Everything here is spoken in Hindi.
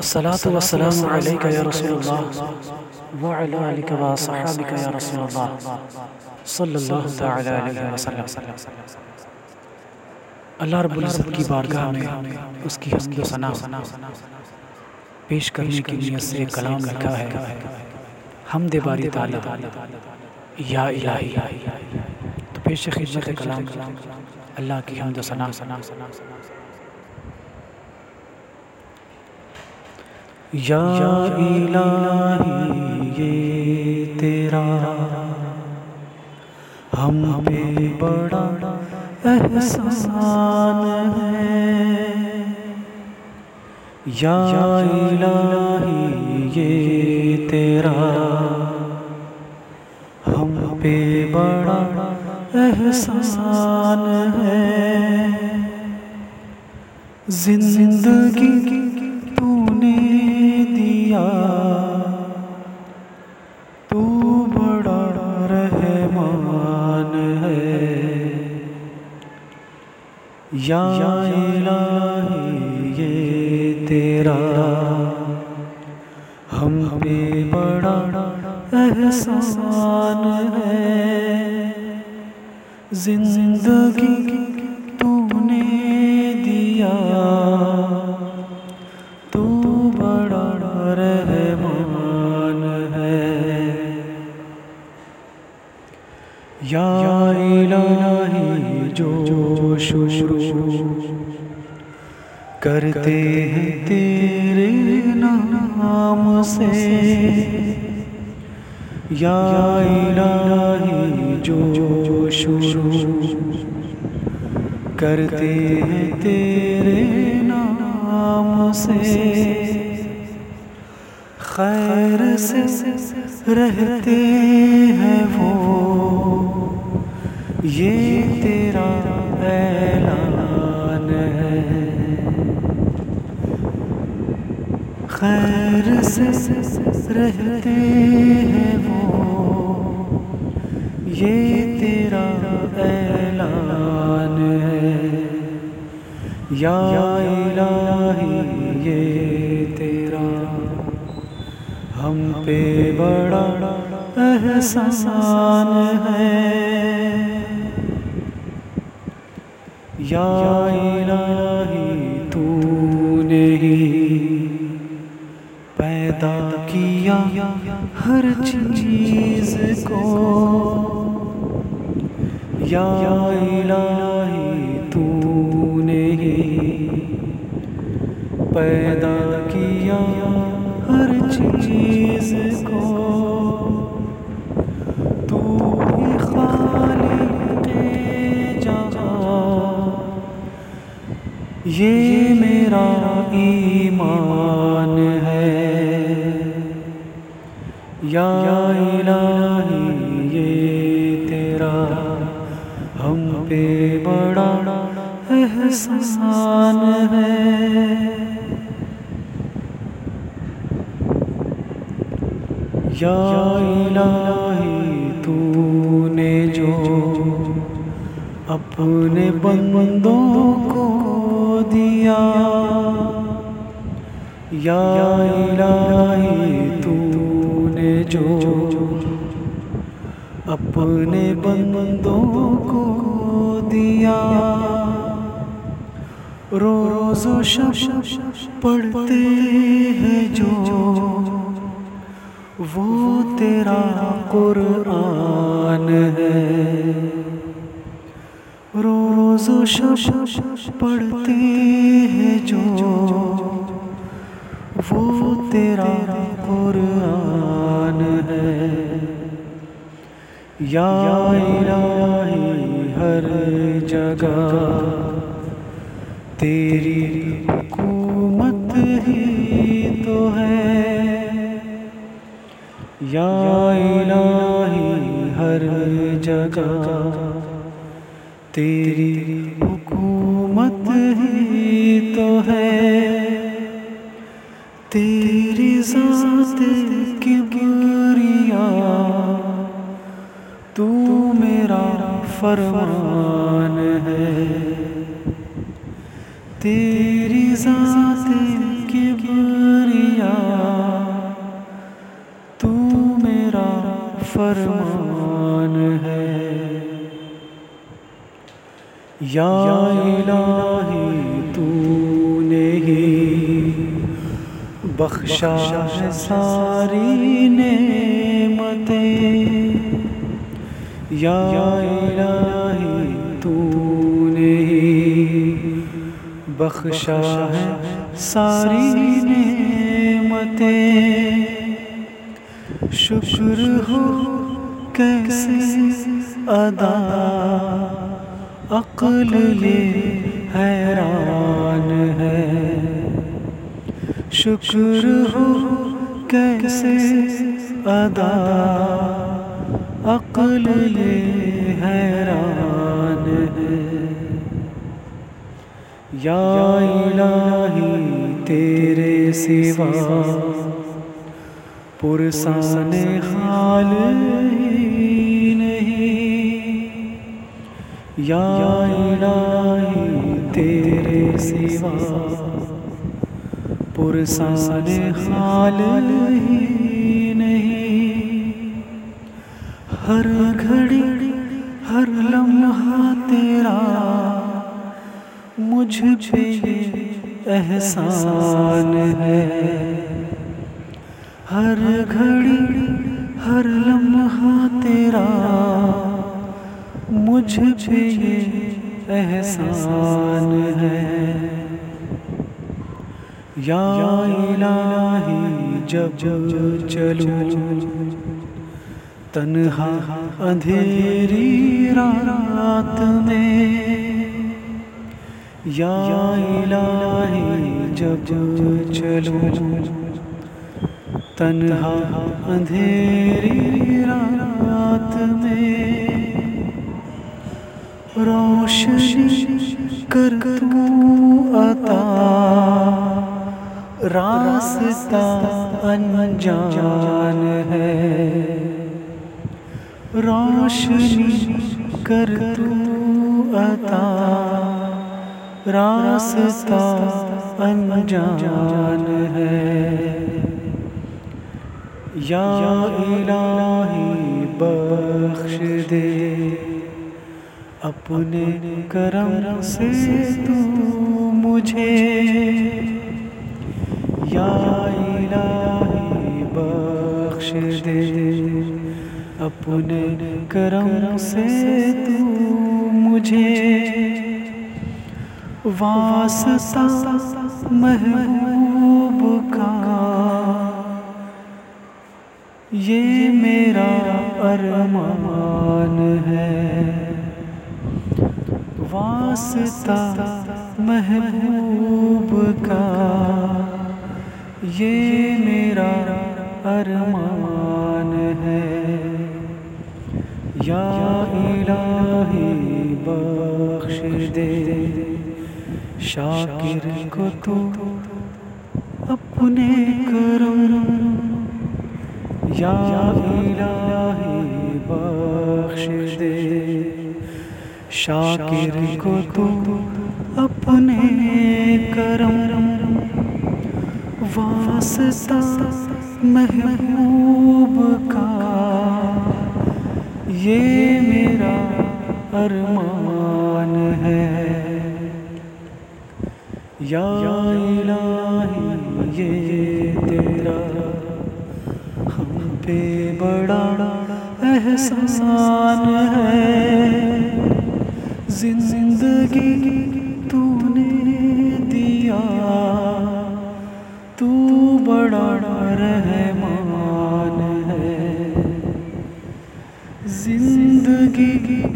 अस्सलातु वस्सलामु अलैका या रसूलुल्लाह, व अला आलिका व सहाबिका या रसूलुल्लाह। सल्लल्लाहु तआला अलैहि वसल्लम। अल्लाह रब्बुल इज़्ज़त की बारगाह में उसकी हम्द सना पेश करने की नियत से कलाम लिखा है। हमद बारी ताला, या इलाही। तो पेश खिदमत कलाम, अल्लाह की हमद सना। या इलाही, ये तेरा। हम पे बड़ा एहसान है। या इलाही, ये तेरा। हम पे बड़ा एहसान है। ज़िंदगी या ये तेरा। हम पे बड़ा एहसान है। ज़िंदगी तूने दिया, तू बड़ा रहमान है। या इलाही, जो शुरू करते हैं तेरे नाम से। या इलाही जो शुरू करते हैं तेरे नाम से। खैर से रहते हैं वो। ये खैर से रहते हैं वो। ये तेरा ऐलान है। या इलाही, ये तेरा। हम पे बड़ा एहसान है। या इलाही तूने ही पैदा किया हर चीज़ को। या इलाही तूने पैदा किया हर चीज़ को। तू ही खालिक़े जहाँ ये मेरा ईमान। या इलाही, ये तेरा हम पे बड़ा एहसान है। या इलाही, तूने जो अपने बंदों को दिया। या इलाही जो अपने बंदों को दिया। रोज शब पढ़ते हैं जो, वो तेरा कुरान है। रोज शब पढ़ते हैं जो, वो तेरा कुरान या हर जगह। तेरी हुकूमत ही तो है। या हर जगह। तेरी हुकूमत ही तो है। फरमान है। तेरी जात की बुरिया तू मेरा फरमान है। या इलाही, तूने ही बख्शा सारी नेमतें या तूने बख्शा है सारी नेमतें। शुक्र हो कैसे अदा, अक्ल ये हैरान है। शुक्र हो कैसे अदा अक्ल ये हैरान है। या इलाही तेरे सिवा, पुरसान हाल ही नहीं। या इलाही तेरे सिवा, पुरसान हाल ही हर घड़ी, हर लम्हा तेरा। मुझ पे एहसान है। हर घड़ी, हर लम्हा तेरा। मुझ पे एहसान है। या इलाही जब जब चलूँ तन्हा अंधेरी रात में या इलाही जब चलूँ। तन्हा अंधेरी रात में रोशनी कर अता। रास्ता अनजान है। रोशनी कर तू अता। रास्ता अनजान है। या इलाही बख्श दे। अपने करम से तू अपने करम से तू मुझे वास्ता महबूब का। ये मेरा अरमान है। वास्ता महबूब का। ये मेरा अरमान या इलाही बख्श दे, शाकिर को तू अपने करम। या इलाही बख्श दे, शाकिर को तू अपने करम। वास्ता महबूब का ये मेरा अरमान है। या इलाही, ये तेरा हम पे बड़ा एहसान है। ज़िंदगी तूने दिया, तू बड़ा रहमान है ज़िंदगी